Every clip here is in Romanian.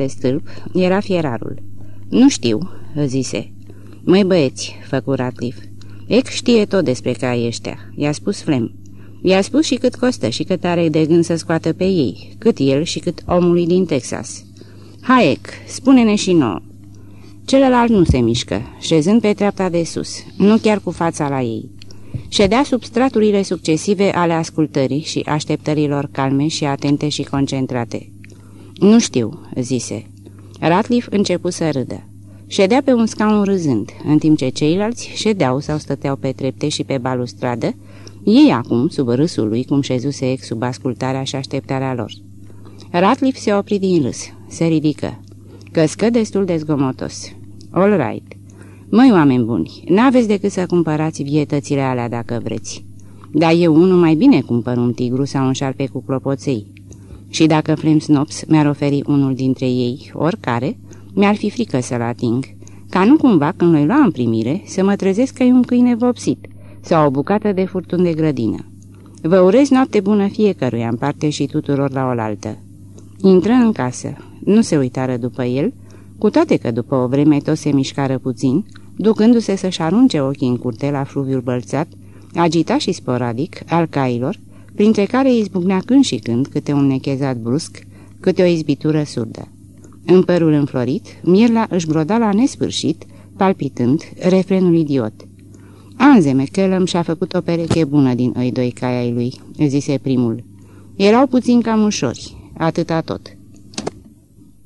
de stâlp era fierarul. Nu știu," zise. Măi băieți," făcu Ratliff. Ec știe tot despre cai ăștia," i-a spus Flem. I-a spus și cât costă și cât are de gând să scoată pe ei, cât el și cât omului din Texas. Hai, Ec, spune-ne și nouă." Celălalt nu se mișcă, șezând pe treapta de sus, nu chiar cu fața la ei. Ședea sub straturile succesive ale ascultării și așteptărilor calme și atente și concentrate. Nu știu," zise. Ratliff începu să râdă. Ședea pe un scaun râzând, în timp ce ceilalți ședeau sau stăteau pe trepte și pe balustradă, ei acum, sub râsul lui, cum șezuse ex sub ascultarea și așteptarea lor. Ratliff se opri din râs, se ridică. Căscă destul de zgomotos. All right. Măi, oameni buni, n-aveți decât să cumpărați vietățile alea dacă vreți. Dar eu unul mai bine cumpăr un tigru sau un șarpe cu clopoței. Și dacă Flem Snops mi-ar oferi unul dintre ei, oricare, mi-ar fi frică să-l ating, ca nu cumva când l lua în primire să mă trezesc că e un câine vopsit sau o bucată de furtun de grădină. Vă urez noapte bună fiecăruia în parte și tuturor la oaltă. Intră în casă, nu se uitară după el, cu toate că după o vreme tot se mișcară puțin, ducându-se să-și arunce ochii în curte la fluviul bălțat, agita și sporadic, al cailor, printre care izbucnea când și când câte un nechezat brusc, câte o izbitură surdă. În părul înflorit, Mirla își broda la nesfârșit, palpitând, refrenul idiot. Anzeme, Călăm și-a făcut o pereche bună din îi doi cai ai lui, zise primul. Erau puțin cam ușori, atâta tot.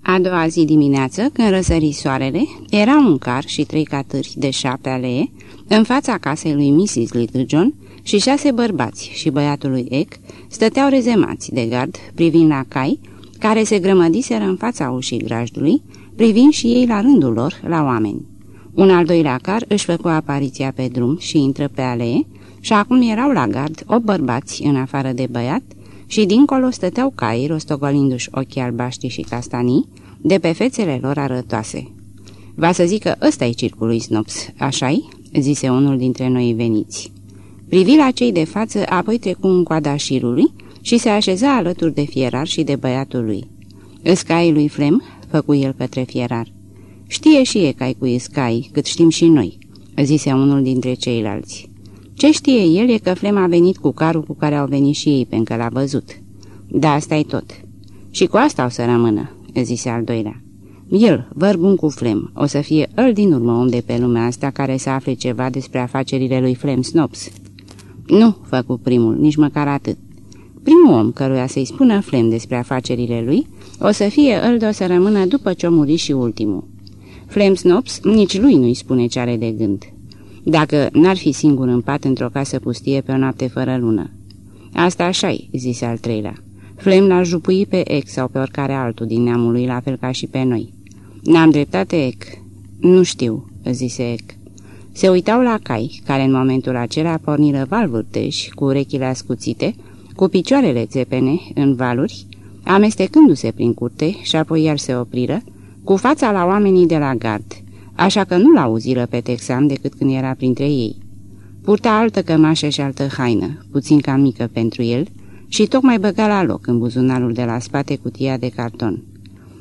A doua zi dimineață, când răsări soarele, era un car și trei catâri de șapte alee în fața casei lui Mrs. Littlejohn și șase bărbați și băiatul lui Eck stăteau rezemați de gard, privind la cai, care se grămădiseră în fața ușii grajdului, privind și ei la rândul lor la oameni. Un al doilea car își făcu apariția pe drum și intră pe alee și acum erau la gard o bărbați în afară de băiat și dincolo stăteau cai rostogolindu-și ochii albaștri și castanii de pe fețele lor arătoase. Va să zic că ăsta e circul lui Snops, așa-i?" zise unul dintre noi veniți. Privi la cei de față, apoi trecu în coada șirului și se așeza alături de fierar și de băiatul lui. Îscai lui Flem, făcu el către fierar. Știe și e cai cu iscai, cât știm și noi," zise unul dintre ceilalți. Ce știe el e că Flem a venit cu carul cu care au venit și ei, pentru că l-a văzut. Da, asta e tot. Și cu asta o să rămână, zise al doilea. El, vărbun cu Flem, o să fie îl din urmă om de pe lumea asta care să afle ceva despre afacerile lui Flem Snops. Nu, făcu primul, nici măcar atât. Primul om căruia să-i spună Flem despre afacerile lui, o să fie îl de o să rămână după ce-o muri și ultimul. Flem Snops nici lui nu-i spune ce are de gând. Dacă n-ar fi singur în pat într-o casă pustie pe o noapte fără lună. Asta așa-i, zise al treilea. Flem l-ar jupui pe ex sau pe oricare altul din neamul lui, la fel ca și pe noi. N-am dreptate, Ec? Nu știu, zise Ec. Se uitau la cai, care în momentul acela porniră valvârteși, cu urechile ascuțite, cu picioarele țepene în valuri, amestecându-se prin curte și apoi iar se opriră, cu fața la oamenii de la gard, așa că nu-l auziră pe Texan decât când era printre ei. Purta altă cămașă și altă haină, puțin cam mică pentru el, și tocmai băga la loc în buzunarul de la spate cutia de carton.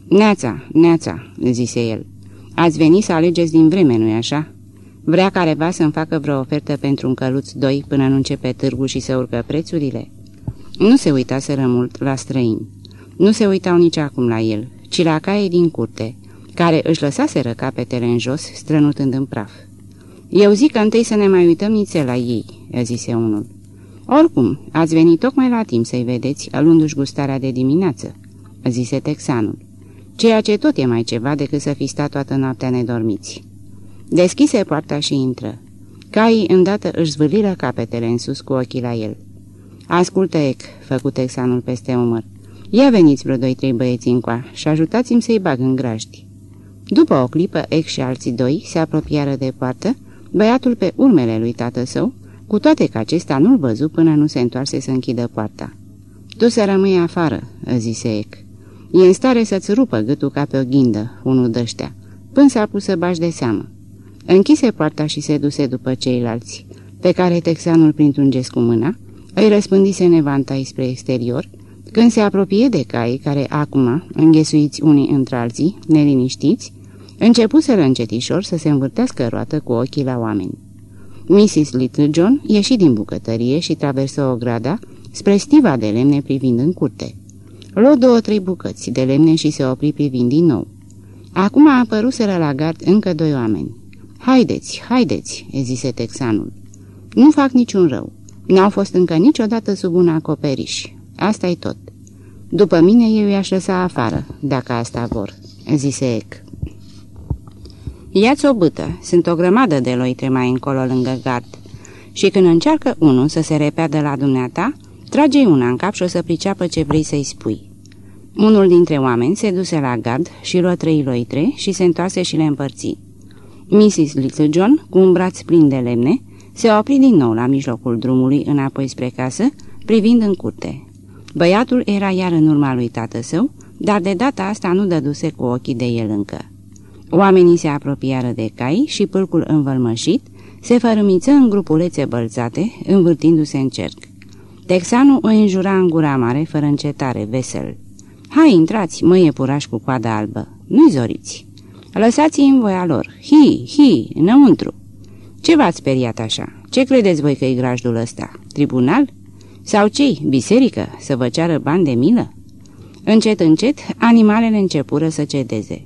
Neața, neața," zise el. Ați venit să alegeți din vreme, nu-i așa?" Vrea careva să-mi facă vreo ofertă pentru un căluț doi până nu începe târgul și să urcă prețurile?" Nu se uitaseră mult la străini. Nu se uitau nici acum la el, ci la caie din curte, care își lăsaseră capetele în jos, strănutând în praf. Eu zic că întâi să ne mai uităm nițel la ei," zise unul. Oricum, ați venit tocmai la timp să-i vedeți, luându-și gustarea de dimineață," zise texanul ceea ce tot e mai ceva decât să fi stat toată noaptea nedormiți. Deschise poarta și intră. Caii îndată își zvârliră capetele în sus cu ochii la el. Ascultă, Ec, făcut Texanul peste umăr. Ia veniți vreo doi-trei băieți încoa și ajutați-mi să-i bag în grajdi. După o clipă, Ec și alții doi se apropiară de poartă, băiatul pe urmele lui tată său, cu toate că acesta nu-l văzu până nu se întoarse să închidă poarta. Tu să rămâi afară," zise Ec. E în stare să-ți rupă gâtul ca pe o ghindă, unul dăștea, până s-a pus să bași de seamă. Închise poarta și se duse după ceilalți, pe care texanul printr-un gest cu mâna îi răspândise nevantai spre exterior, Când se apropie de cai care acum, înghesuiți unii între alții, neliniștiți, începuseră încetișor să se învârtească roată cu ochii la oameni. Mrs. Little John ieși din bucătărie și traversă o grada spre stiva de lemne privind în curte. Luă două-trei bucăți de lemne și se opri privind din nou. Acum a apăruseră la gard încă doi oameni. Haideți, haideți," zise texanul. Nu fac niciun rău. N-au fost încă niciodată sub un acoperiș. asta e tot. După mine eu i-aș lăsa afară, dacă asta vor," zise Ec. Ia-ți o bâtă, sunt o grămadă de loitre mai încolo lângă gard. Și când încearcă unul să se repeadă la dumneata, trage una în cap și o să priceapă ce vrei să-i spui. Unul dintre oameni se duse la gard și luă trei loitre și se întoarse și le împărți. Mrs. Little John, cu un braț plin de lemne, se opri din nou la mijlocul drumului înapoi spre casă, privind în curte. Băiatul era iar în urma lui tată său, dar de data asta nu dăduse cu ochii de el încă. Oamenii se apropiară de cai și pâlcul învălmășit se fărâmiță în grupulețe bălțate, învârtindu-se în cerc. Texanul îi înjura în gura mare, fără încetare, vesel. Hai, intrați, măie puraș cu coada albă, nu-i zoriți. Lăsați-i în voia lor, hi, hi, înăuntru. Ce v-ați speriat așa? Ce credeți voi că e grajdul ăsta? Tribunal? Sau cei, biserică, să vă ceară bani de milă? Încet, încet, animalele începură să cedeze.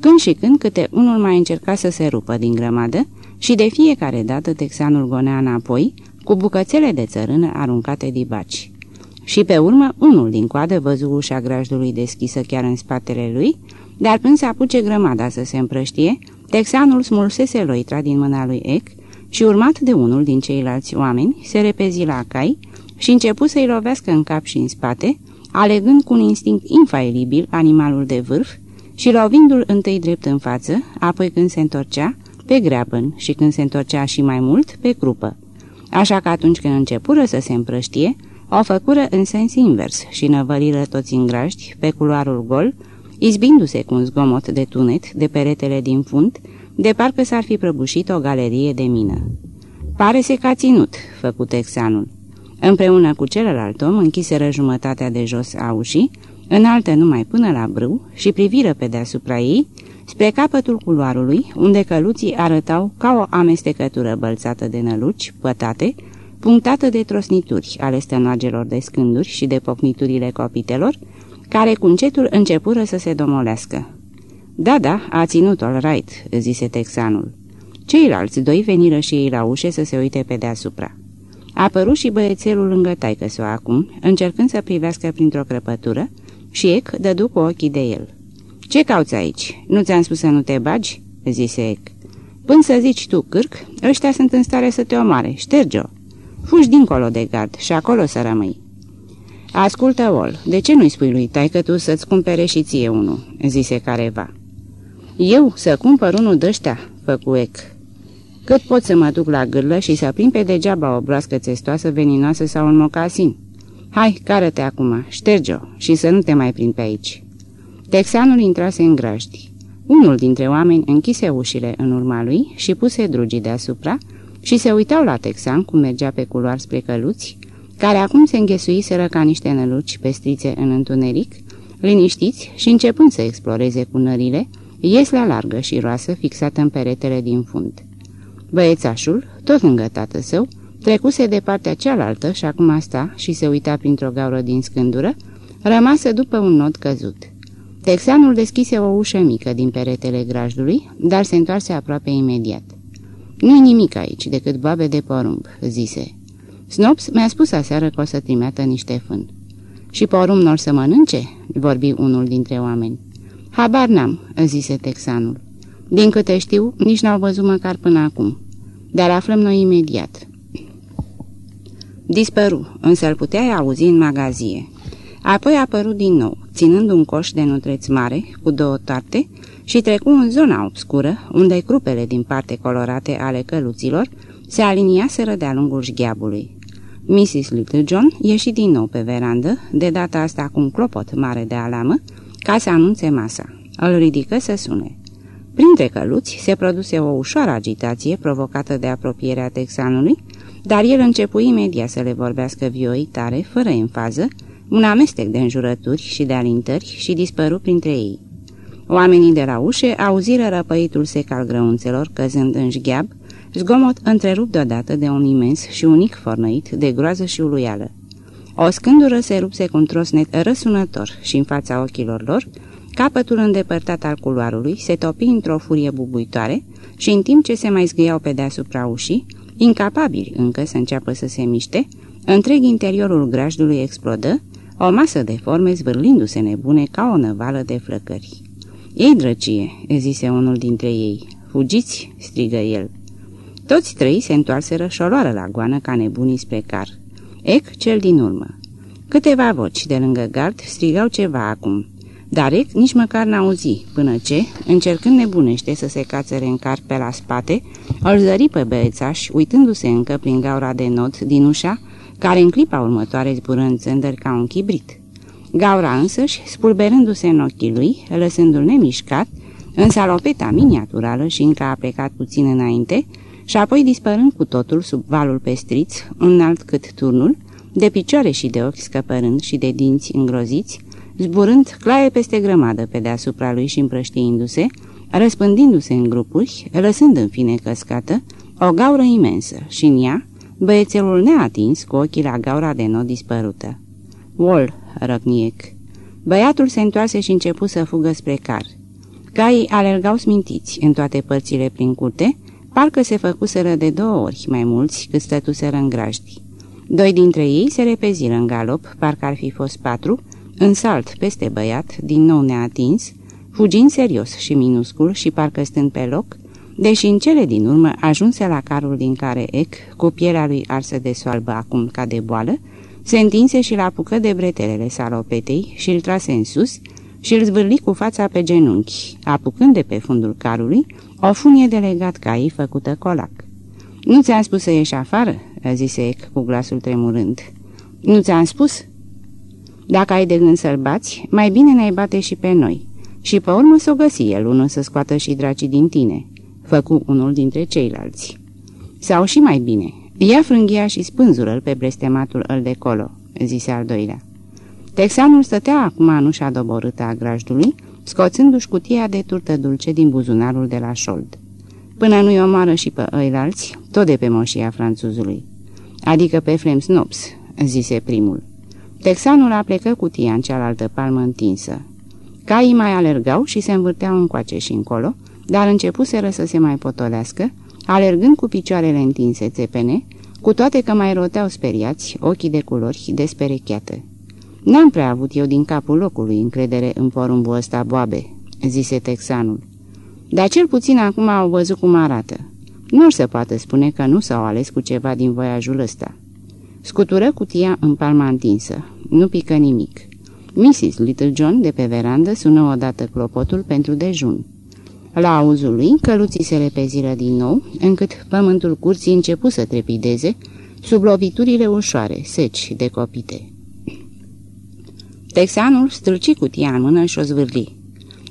Când și când câte unul mai încerca să se rupă din grămadă și de fiecare dată texanul gonea înapoi cu bucățele de țărână aruncate dibaci. Și pe urmă, unul din coadă văzu ușa grajdului deschisă chiar în spatele lui, dar când se apuce grămada să se împrăștie, texanul smulsese loitra din mâna lui Eck și, urmat de unul din ceilalți oameni, se repezi la cai și începu să-i lovească în cap și în spate, alegând cu un instinct infailibil animalul de vârf și lovindu-l întâi drept în față, apoi când se întorcea, pe greabăn și când se întorcea și mai mult, pe crupă. Așa că atunci când începură să se împrăștie, o făcură în sens invers și năvăliră toți în graști, pe culoarul gol, izbindu-se cu un zgomot de tunet de peretele din fund, de parcă s-ar fi prăbușit o galerie de mină. Pare-se că a ținut, făcut texanul. Împreună cu celălalt om închiseră jumătatea de jos a ușii, înaltă numai până la brâu și priviră pe deasupra ei, spre capătul culoarului, unde căluții arătau ca o amestecătură bălțată de năluci, pătate, punctată de trosnituri ale stănoagelor de scânduri și de pocniturile copitelor, care cu încetul începură să se domolească. Da, da, a ținut all right," zise texanul. Ceilalți doi veniră și ei la ușe să se uite pe deasupra. A apărut și băiețelul lângă taică acum, încercând să privească printr-o crăpătură, și Ec dădu cu ochii de el. Ce cauți aici? Nu ți-am spus să nu te bagi?" zise Ec. Până să zici tu, cârc, ăștia sunt în stare să te omoare, șterge-o. Fugi dincolo de gard și acolo să rămâi." Ascultă, Ol, de ce nu-i spui lui taică tu să-ți cumpere și ție unul?" zise careva. Eu să cumpăr unul de-ăștia?" făcu Ec. Cât pot să mă duc la gârlă și să prind pe degeaba o broască testoasă, veninoasă sau un mocasin?" Hai, cară-te acum, șterge-o și să nu te mai prind pe aici." Texanul intrase în grăști. Unul dintre oameni închise ușile în urma lui și puse drugii deasupra și se uitau la Texan cum mergea pe culoar spre căluți, care acum se înghesuiseră ca niște năluci pestrițe în întuneric, liniștiți și începând să exploreze cu nările, ies la largă și roasă fixată în peretele din fund. Băiețașul, tot lângă tată său, Trecuse de partea cealaltă și acum asta și se uita printr-o gaură din scândură, rămasă după un nod căzut. Texanul deschise o ușă mică din peretele grajdului, dar se întoarse aproape imediat. Nu-i nimic aici decât babe de porumb," zise. Snops mi-a spus aseară că o să trimeată niște fân. Și porumb n-or să mănânce?" vorbi unul dintre oameni. Habar n-am," zise texanul. Din câte știu, nici n-au văzut măcar până acum. Dar aflăm noi imediat. Dispăru, însă îl puteai auzi în magazie. Apoi a apărut din nou, ținând un coș de nutreț mare, cu două tarte, și trecu în zona obscură, unde crupele din parte colorate ale căluților se aliniaseră de-a lungul șgheabului. Mrs. Little John ieși din nou pe verandă, de data asta cu un clopot mare de alamă, ca să anunțe masa. Îl ridică să sune. Printre căluți se produse o ușoară agitație provocată de apropierea texanului, dar el începu imediat să le vorbească vioi tare, fără enfază, un amestec de înjurături și de alintări și dispăru printre ei. Oamenii de la ușe auziră răpăitul sec al grăunțelor căzând în șgheab, zgomot întrerupt deodată de un imens și unic fornăit de groază și uluială. O scândură se rupse cu un trosnet răsunător și în fața ochilor lor, capătul îndepărtat al culoarului se topi într-o furie bubuitoare și în timp ce se mai zgâiau pe deasupra ușii, incapabili încă să înceapă să se miște, întreg interiorul grajdului explodă, o masă de forme zvârlindu-se nebune ca o năvală de flăcări. Ei, drăcie!" zise unul dintre ei. Fugiți!" strigă el. Toți trei se întoarseră și o luară la goană ca nebunii spre car. Ec, cel din urmă. Câteva voci de lângă gard strigau ceva acum, dar Ec nici măcar n-auzi, până ce, încercând nebunește să se cațere în car pe la spate, îl zări pe băiețaș, uitându-se încă prin gaura de nod din ușa, care în clipa următoare zbură în țândări ca un chibrit. Gaura însăși, spulberându-se în ochii lui, lăsându-l nemișcat, în salopeta miniaturală și încă a plecat puțin înainte, și apoi dispărând cu totul sub valul pestriț, înalt cât turnul, de picioare și de ochi scăpărând și de dinți îngroziți, zburând claie peste grămadă pe deasupra lui și împrăștiindu-se, răspândindu-se în grupuri, lăsând în fine căscată, o gaură imensă și în ea, băiețelul neatins cu ochii la gaura de nod dispărută. Wall, răcniec. Băiatul se întoarse și începu să fugă spre car. Caii alergau smintiți în toate părțile prin curte, parcă se făcuseră de două ori mai mulți cât stătuseră în grajdi. Doi dintre ei se repeziră în galop, parcă ar fi fost patru, în salt peste băiat, din nou neatins, fugind serios și minuscul și parcă stând pe loc, deși în cele din urmă ajunse la carul din care Ec, cu pielea lui arsă de soalbă acum ca de boală, se întinse și la apucă de bretelele salopetei și îl trase în sus și îl zvârli cu fața pe genunchi, apucând de pe fundul carului o funie de legat caii făcută colac. Nu ți-am spus să ieși afară?" zise Ec cu glasul tremurând. Nu ți-am spus?" Dacă ai de gând să-l bați, mai bine ne-ai bate și pe noi. Și pe urmă s-o găsi el unul să scoată și dracii din tine," făcu unul dintre ceilalți. Sau și mai bine, ia frânghia și spânzură-l pe blestematul îl de colo," zise al doilea. Texanul stătea acum în ușa doborâtă a grajdului, scoțându-și cutia de turtă dulce din buzunarul de la șold. Până nu-i omoară și pe ăilalți, tot de pe moșia franțuzului. Adică pe Flem Snops, zise primul. Texanul a plecat cutia în cealaltă palmă întinsă. Caii mai alergau și se învârteau încoace și încolo, dar începuseră să se mai potolească, alergând cu picioarele întinse țepene, cu toate că mai roteau speriați ochii de culori desperecheată. N-am prea avut eu din capul locului încredere în porumbul ăsta boabe," zise texanul. Dar cel puțin acum au văzut cum arată. Nu se poate spune că nu s-au ales cu ceva din voiajul ăsta. Scutură cutia în palma întinsă. Nu pică nimic. Mrs. Little John de pe verandă sună odată clopotul pentru dejun. La auzul lui, căluții se repeziră din nou, încât pământul curții începu să trepideze, sub loviturile ușoare, seci, decopite. Texanul străci cutia în mână și o zvârli.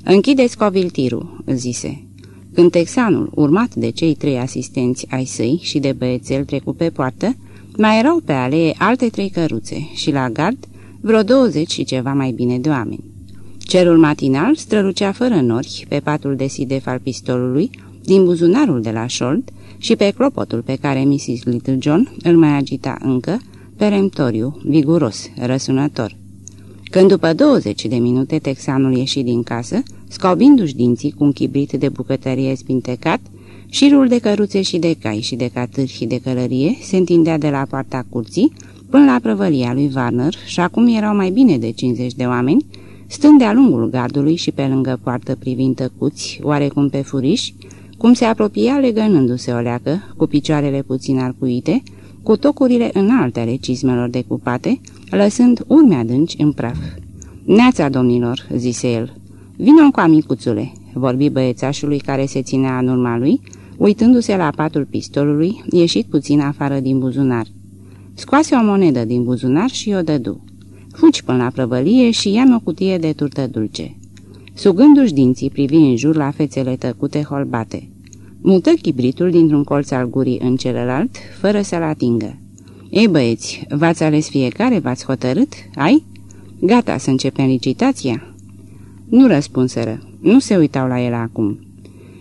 Închideți coviltirul," zise. Când texanul, urmat de cei trei asistenți ai săi și de băiețel trecu pe poartă, mai erau pe alee alte trei căruțe și la gard vreo douăzeci și ceva mai bine de oameni. Cerul matinal strălucea fără nori pe patul de sidef al pistolului, din buzunarul de la șold și pe clopotul pe care Mrs. Little John îl mai agita încă, peremptoriu, viguros, răsunător. Când după 20 de minute texanul ieși din casă, scobindu-și dinții cu un chibrit de bucătărie spintecat, șirul de căruțe și de cai și de catâri și de călărie se întindea de la poarta curții până la prăvălia lui Warner și acum erau mai bine de 50 de oameni, stând de-a lungul gardului și pe lângă poartă privind tăcuți, oarecum pe furiș, cum se apropia legănându-se o leacă, cu picioarele puțin arcuite, cu tocurile înalte ale cizmelor decupate, lăsând urme adânci în praf. Neața, domnilor," zise el. Vino cu amicuțule," vorbi băiețașului care se ținea în urma lui, uitându-se la patul pistolului, ieșit puțin afară din buzunar. Scoase o monedă din buzunar și o dădu. Fugi până la prăvălie și ia o cutie de turtă dulce. Sugându-și dinții, privi în jur la fețele tăcute holbate. Mută chibritul dintr-un colț al gurii în celălalt, fără să-l atingă. Ei băieți, v-ați ales fiecare, v-ați hotărât? Ai?" Gata să începem licitația?" Nu răspunseră. Nu se uitau la el acum.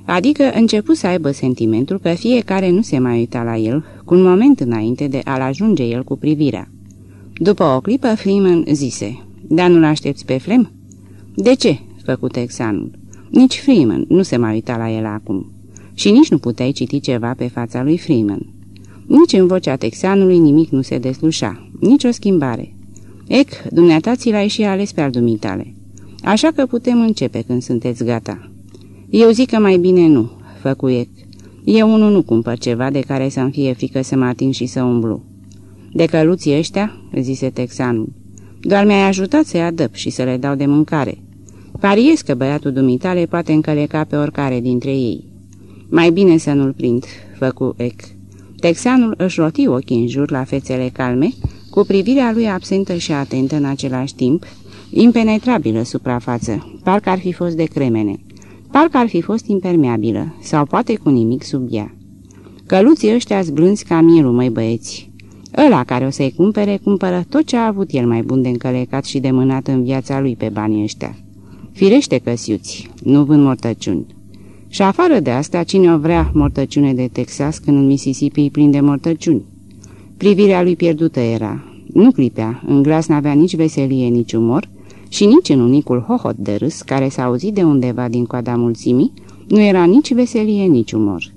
Adică început să aibă sentimentul că fiecare nu se mai uita la el, cu un moment înainte de a-l ajunge el cu privirea. După o clipă, Freeman zise, Dar nu-l aștepți pe Flem?" De ce?" făcu texanul. Nici Freeman nu se mai uita la el acum. Și nici nu puteai citi ceva pe fața lui Freeman. Nici în vocea texanului nimic nu se deslușa, nici o schimbare. Ec, dumneata ți l-ai și ales pe al dumitale. Așa că putem începe când sunteți gata." Eu zic că mai bine nu," făcu Ec. Eu unul nu cumpăr ceva de care să-mi fie frică să mă ating și să umblu." De căluții ăștia?" zise texanul. Doar mi-ai ajutat să-i adăp și să le dau de mâncare. Pariez că băiatul dumitale poate încăleca pe oricare dintre ei." Mai bine să nu-l prind," făcu Ec. Texanul își roti ochii în jur la fețele calme, cu privirea lui absentă și atentă în același timp, impenetrabilă suprafață, parcă ar fi fost de cremene, parcă ar fi fost impermeabilă, sau poate cu nimic sub ea. Căluții ăștia zblânzi ca mielul, măi băieți. Ăla care o să-i cumpere, cumpără tot ce a avut el mai bun de încălecat și de mânat în viața lui pe banii ăștia. Firește căsiuți, nu vând mortăciuni. Și afară de asta, cine o vrea mortăciune de Texas când în Mississippi îi prinde mortăciuni? Privirea lui pierdută era. Nu clipea, în glas n-avea nici veselie, nici umor și nici în unicul hohot de râs care s-a auzit de undeva din coada mulțimii, nu era nici veselie, nici umor.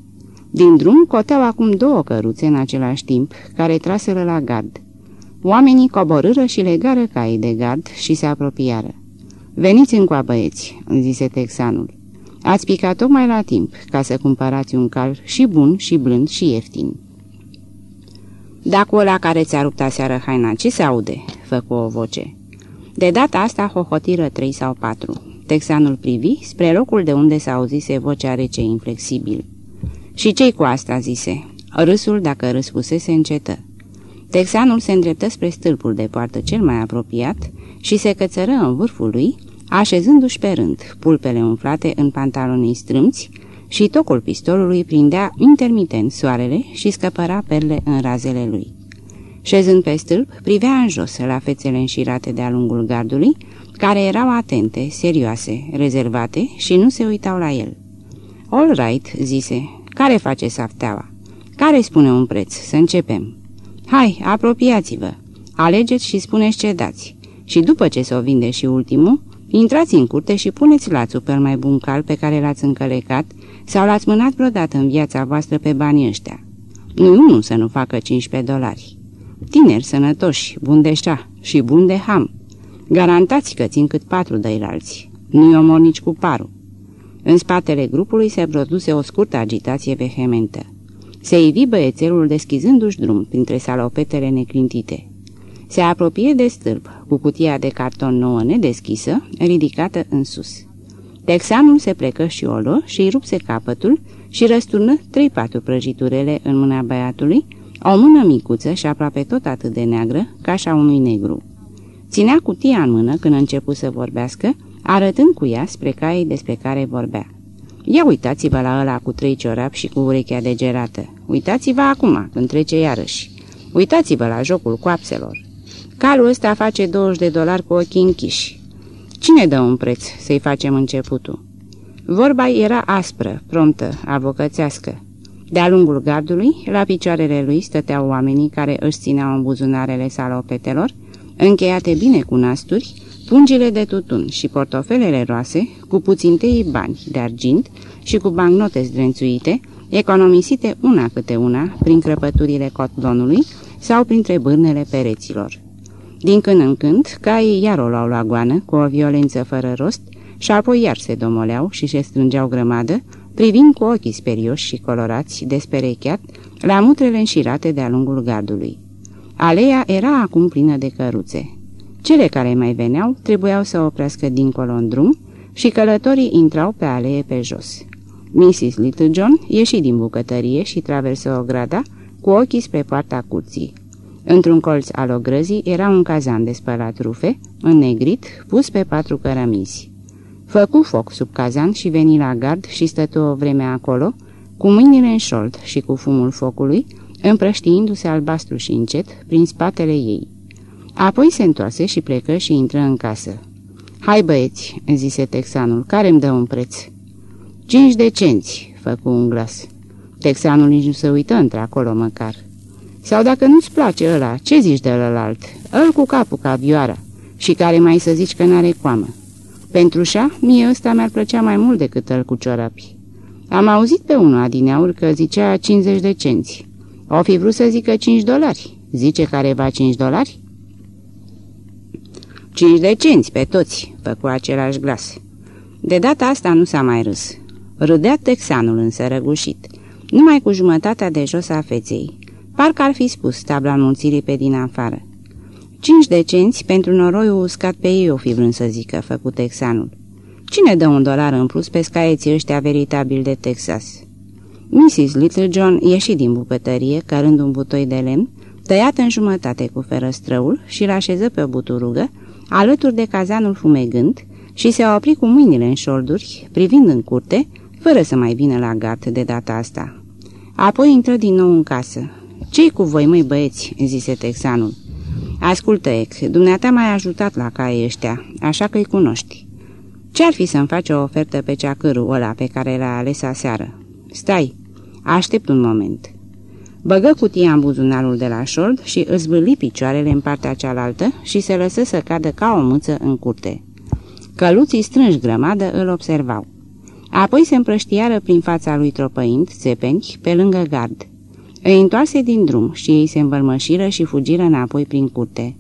Din drum coteau acum două căruțe în același timp, care traseră la gard. Oamenii coborâră și legară caii de gard și se apropiară. Veniți încoa, băieți," zise texanul. Ați picat tocmai la timp ca să cumpărați un cal și bun, și blând, și ieftin." Dacă ăla care ți-a rupt aseară haina, ce se aude?" făcu o voce. De data asta hohotiră trei sau patru. Texanul privi spre locul de unde s-a auzise vocea rece inflexibil. Și ce cu asta?" zise. Râsul, dacă râs fusese, încetă. Texanul se îndreptă spre stâlpul de poartă cel mai apropiat și se cățără în vârful lui, așezându-și pe rând, pulpele umflate în pantalonii strâmți și tocul pistolului prindea intermitent soarele și scăpăra perle în razele lui. Șezând pe stâlp, privea în jos la fețele înșirate de-a lungul gardului, care erau atente, serioase, rezervate și nu se uitau la el. All right," zise, care face safteaua? Care spune un preț? Să începem." Hai, apropiați-vă. Alegeți și spuneți ce dați. Și după ce s-o vinde și ultimul, intrați în curte și puneți lațul pe mai bun cal pe care l-ați încălecat sau l-ați mânat vreodată în viața voastră pe banii ăștia. Nu unul să nu facă 15 dolari. Tineri sănătoși, bun de șa și bun de ham. Garantați că țin cât patru de alții. Nu-i omor nici cu parul. În spatele grupului se produse o scurtă agitație vehementă. Se ivi băiețelul deschizându-și drum printre salopetele neclintite. Se apropie de stâlp, cu cutia de carton nouă nedeschisă, ridicată în sus. Texanul se plecă și o luă și îi rupse capătul și răsturnă trei-patru prăjiturele în mâna băiatului, o mână micuță și aproape tot atât de neagră ca și a unui negru. Ținea cutia în mână când a început să vorbească, arătând cu ea spre caii despre care vorbea. Ia uitați-vă la ăla cu trei ciorapi și cu urechea degerată. Uitați-vă acum, când trece iarăși. Uitați-vă la jocul coapselor. Calul ăsta face 20 de dolari cu ochii închiși. Cine dă un preț să-i facem începutul? Vorba era aspră, promptă, avocățească. De-a lungul gardului, la picioarele lui stăteau oamenii care își țineau în buzunarele salopetelor, încheiate bine cu nasturi, pungile de tutun și portofelele roase, cu puțintei bani de argint și cu bancnote zdrențuite, economisite una câte una prin crăpăturile cotlonului sau printre bârnele pereților. Din când în când, caii iar o luau la goană, cu o violență fără rost, și apoi iar se domoleau și se strângeau grămadă, privind cu ochii sperioși și colorați, desperecheat, la mutrele înșirate de-a lungul gardului. Aleea era acum plină de căruțe. Cele care mai veneau trebuiau să oprească dincolo în drum și călătorii intrau pe alee pe jos. Mrs. Little John ieși din bucătărie și traversă o grada cu ochii spre poarta curții. Într-un colț al ogrăzii era un cazan de spălat rufe, înnegrit, pus pe patru cărămizi. Făcu foc sub cazan și veni la gard și stătu o vreme acolo, cu mâinile în șold și cu fumul focului, împrăștiindu-se albastru și încet prin spatele ei. Apoi se întoarse și plecă și intră în casă. Hai băieți," zise texanul, care îmi dă un preț?" Cinci de cenți," făcu un glas. Texanul nici nu se uită într-acolo măcar. Sau dacă nu-ți place ăla, ce zici de ălalt? Îl cu capul ca vioara și care mai să zici că n-are coamă. Pentru șa, mie ăsta mi-ar plăcea mai mult decât îl cu ciorapi. Am auzit pe unul adineaur că zicea 50 de cenți. O fi vrut să zică 5 dolari. Zice careva 5 dolari? 5 de cenți pe toți, făcu același glas. De data asta nu s-a mai râs. Râdea texanul însă răgușit, numai cu jumătatea de jos a feței. Parcă ar fi spus tabla înmulțirii pe din afară. Cinci decenți pentru noroiul uscat pe ei, o fi vrând să zică, făcut texanul. Cine dă un dolar în plus pe scaieții ăștia veritabil de Texas? Mrs. Little John ieși din bucătărie, cărând un butoi de lemn, tăiat în jumătate cu ferăstrăul și l-așeză pe o buturugă, alături de cazanul fumegând, și se opri cu mâinile în șolduri, privind în curte, fără să mai vină la gard de data asta. Apoi intră din nou în casă. Ce-i cu voi, măi băieți?" zise texanul. Ascultă, Ex, dumneata m-ai ajutat la caii ăștia, așa că-i cunoști. Ce-ar fi să-mi faci o ofertă pe ceacărul ăla pe care l-a ales aseară? Stai, aștept un moment." Băgă cutia în buzunarul de la șold și îți bâli picioarele în partea cealaltă și se lăsă să cadă ca o muță în curte. Căluții strânși grămadă îl observau. Apoi se împrăștiară prin fața lui tropăind, țepeni, pe lângă gard. Îi întoarse din drum și ei se învălmășiră și fugiră înapoi prin curte.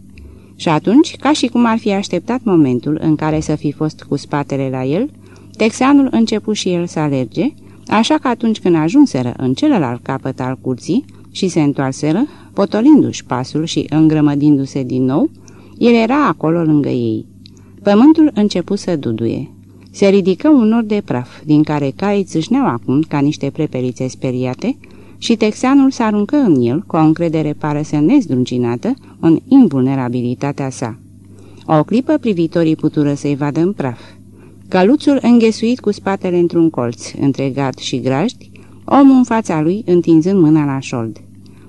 Și atunci, ca și cum ar fi așteptat momentul în care să fi fost cu spatele la el, texanul începu și el să alerge, așa că atunci când ajunseră în celălalt capăt al curții și se întoarseră, potolindu-și pasul și îngrămădindu-se din nou, el era acolo lângă ei. Pământul începu să duduie. Se ridică un nor de praf, din care caii țâșneau acum ca niște prepelițe speriate, și texanul s aruncă în el cu o încredere pare să nezdruncinată în invulnerabilitatea sa. O clipă privitorii putură să-i vadă în praf. Căluțul înghesuit cu spatele într-un colț, între gard și grajdi, omul în fața lui întinzând mâna la șold.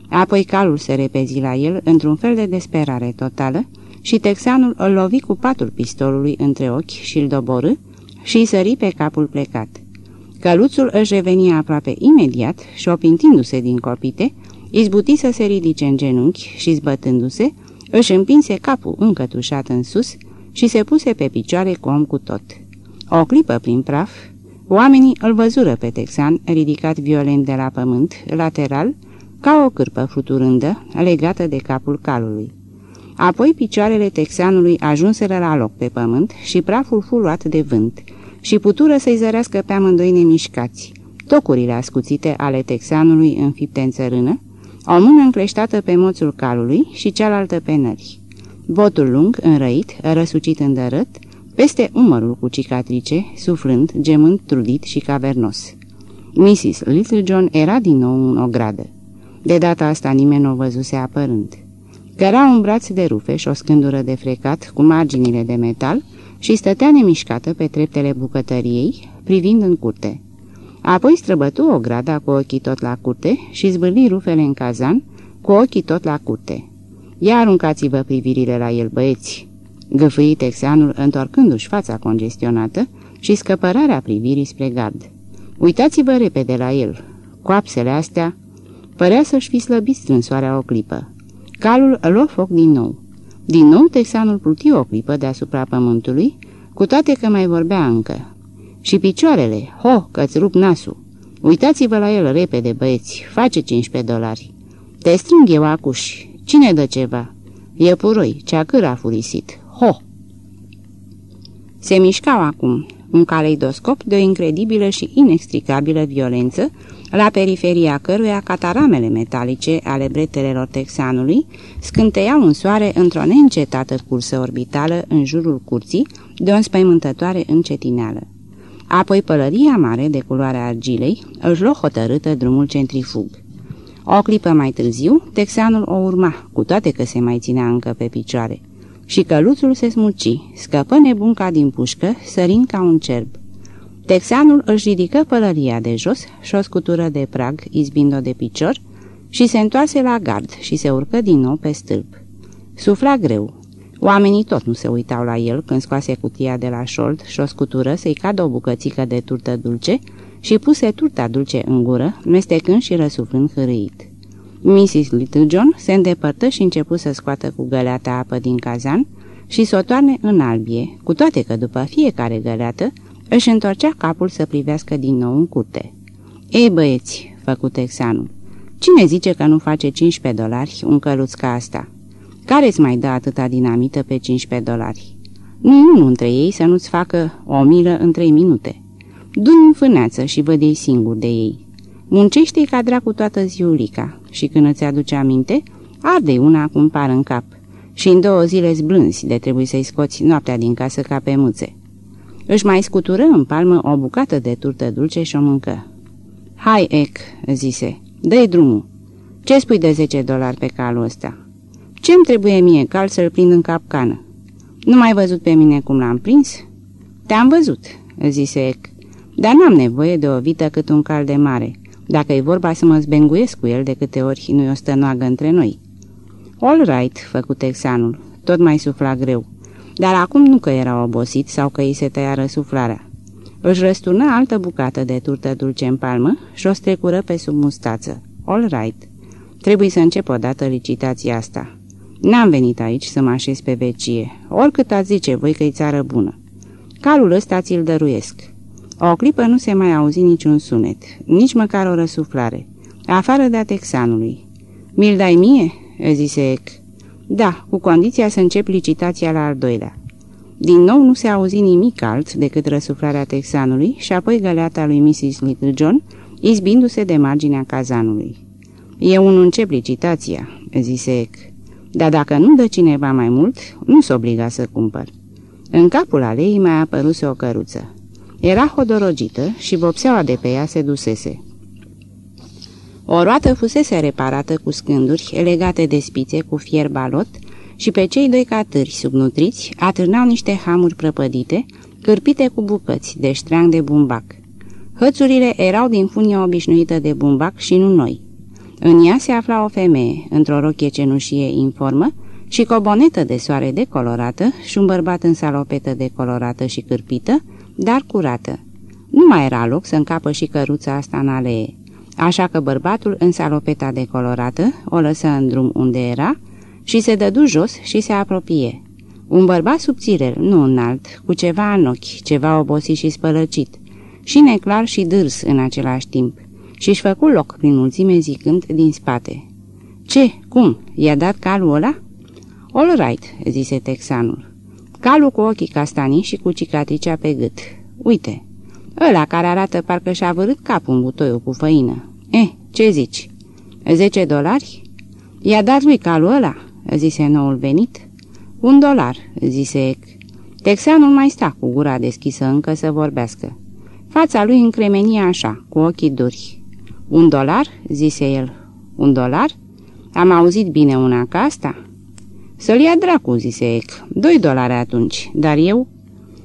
Apoi calul se repezi la el într-un fel de desperare totală și texanul îl lovi cu patul pistolului între ochi și îl doborâ și îi sări pe capul plecat. Căluțul își revenia aproape imediat și, opintindu-se din copite, izbuti să se ridice în genunchi și, zbătându-se, își împinse capul încătușat în sus și se puse pe picioare cu om cu tot. O clipă prin praf, oamenii îl văzură pe texan ridicat violent de la pământ, lateral, ca o cârpă fluturândă, legată de capul calului. Apoi picioarele texanului ajunseră la loc pe pământ și praful fu luat de vânt, și putură să-i zărească pe amândoi nemișcați. Tocurile ascuțite ale texanului înfipte în țărână, o mână încleștată pe moțul calului și cealaltă pe nări. Botul lung, înrăit, răsucit în dărât, peste umărul cu cicatrice, suflând, gemând trudit și cavernos. Mrs. Little John era din nou în ogradă. De data asta nimeni nu o văzuse apărând. Căra un braț de rufe și o scândură de frecat cu marginile de metal, și stătea nemișcată pe treptele bucătăriei, privind în curte. Apoi străbătu o grada cu ochii tot la curte și zbârli rufele în cazan cu ochii tot la curte. Ia aruncați-vă privirile la el, băieți!" găfâi texanul întorcându-și fața congestionată și scăpărarea privirii spre gard. Uitați-vă repede la el. Coapsele astea părea să-și fi slăbit strânsoarea o clipă. Calul luă foc din nou. Din nou texanul pluti o clipă deasupra pământului, cu toate că mai vorbea încă. Și picioarele, ho, că-ți rup nasul! Uitați-vă la el repede, băieți, face 15 dolari. Te strâng eu acuși. Cine dă ceva? E puroi, ceacâr furisit. Ho! Se mișcau acum, un caleidoscop de o incredibilă și inextricabilă violență, la periferia căruia cataramele metalice ale bretelelor texanului scânteiau în soare într-o neîncetată cursă orbitală în jurul curții de o înspăimântătoare încetineală. Apoi pălăria mare de culoare argilei își luă hotărâtă drumul centrifug. O clipă mai târziu, texanul o urma, cu toate că se mai ținea încă pe picioare. Și căluțul se smuci, scăpă nebunca din pușcă, sărind ca un cerb. Texanul își ridică pălăria de jos și o scutură de prag, izbind-o de picior, și se întoarse la gard și se urcă din nou pe stâlp. Sufla greu. Oamenii tot nu se uitau la el când scoase cutia de la șold și o scutură să-i cadă o bucățică de turtă dulce și puse turta dulce în gură, mestecând și răsuflând hârâit. Mrs. Little John se îndepărtă și începu să scoată cu găleata apă din cazan și să o toarne în albie, cu toate că după fiecare găleată își întorcea capul să privească din nou în curte. Ei băieți, făcut Texanul, cine zice că nu face 15 dolari un căluț ca asta? Care-ți mai dă atâta dinamită pe 15 dolari? Nu unul între ei să nu-ți facă o milă în trei minute. Du-mi în fâneață și văd ei singur de ei. Muncește-i ca dracu toată ziulica și când îți aduce aminte, arde una cum par în cap și în două zile zblânzi de trebuie să-i scoți noaptea din casă ca pe muțe. Își mai scutură în palmă o bucată de turtă dulce și o mâncă. Hai, Ec," zise, dă-i drumul. Ce spui de 10 dolari pe calul ăsta?" Ce-mi trebuie mie cal să-l prind în capcană? Nu mai văzut pe mine cum l-am prins?" Te-am văzut," zise Ec, dar n-am nevoie de o vită cât un cal de mare, dacă e vorba să mă zbenguiesc cu el de câte ori nu-i o stănoagă între noi." All right," făcut texanul, tot mai sufla greu, dar acum nu că era obosit sau că îi se tăia răsuflarea. Își răsturnă altă bucată de turtă dulce în palmă și o strecură pe sub mustață. All right. Trebuie să încep odată licitația asta. N-am venit aici să mă așez pe vecie, oricât ați zice voi că-i țară bună. Calul ăsta ți-l dăruiesc. O clipă nu se mai auzi niciun sunet, nici măcar o răsuflare, afară de a texanului. Mi-l dai mie?" zise Ec. Da, cu condiția să încep licitația la al doilea. Din nou nu se auzi nimic alt decât răsuflarea texanului și apoi găleata lui Mrs. Little John, izbindu-se de marginea cazanului. E un încep licitația," zise Ec. Dar dacă nu dă cineva mai mult, nu s obliga să cumpăr. În capul aleii mai apăruse o căruță. Era hodorogită și vopseaua de pe ea se dusese. O roată fusese reparată cu scânduri legate de spițe cu fier balot și pe cei doi catâri subnutriți atârnau niște hamuri prăpădite, cârpite cu bucăți de ștreang de bumbac. Hățurile erau din funia obișnuită de bumbac și nu noi. În ea se afla o femeie, într-o rochie cenușie informă și cu o bonetă de soare decolorată și un bărbat în salopetă decolorată și cârpită, dar curată. Nu mai era loc să încapă și căruța asta în alee, așa că bărbatul în salopeta decolorată o lăsă în drum unde era și se dădu jos și se apropie. Un bărbat subțirel, nu înalt, cu ceva în ochi, ceva obosit și spălăcit, și neclar și dârs în același timp, și-și făcu loc prin mulțime zicând din spate. Ce? Cum? I-a dat calul ăla?" All right," zise texanul. Calul cu ochii castanii și cu cicatricea pe gât. Uite, ăla care arată parcă și-a vărât capul în butoiul cu făină. Eh, ce zici? Zece dolari?" I-a dat lui calul ăla?" zise noul venit. Un dolar," zise Ec. Texanul mai sta cu gura deschisă încă să vorbească. Fața lui încremenia așa, cu ochii duri. Un dolar?" zise el. Un dolar? Am auzit bine una ca asta?" Să-l ia dracu," zise Ec. Doi dolari atunci, dar eu?"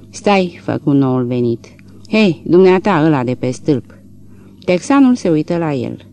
Stai," făcu noul venit. Hei, dumneata ăla de pe stâlp." Texanul se uită la el.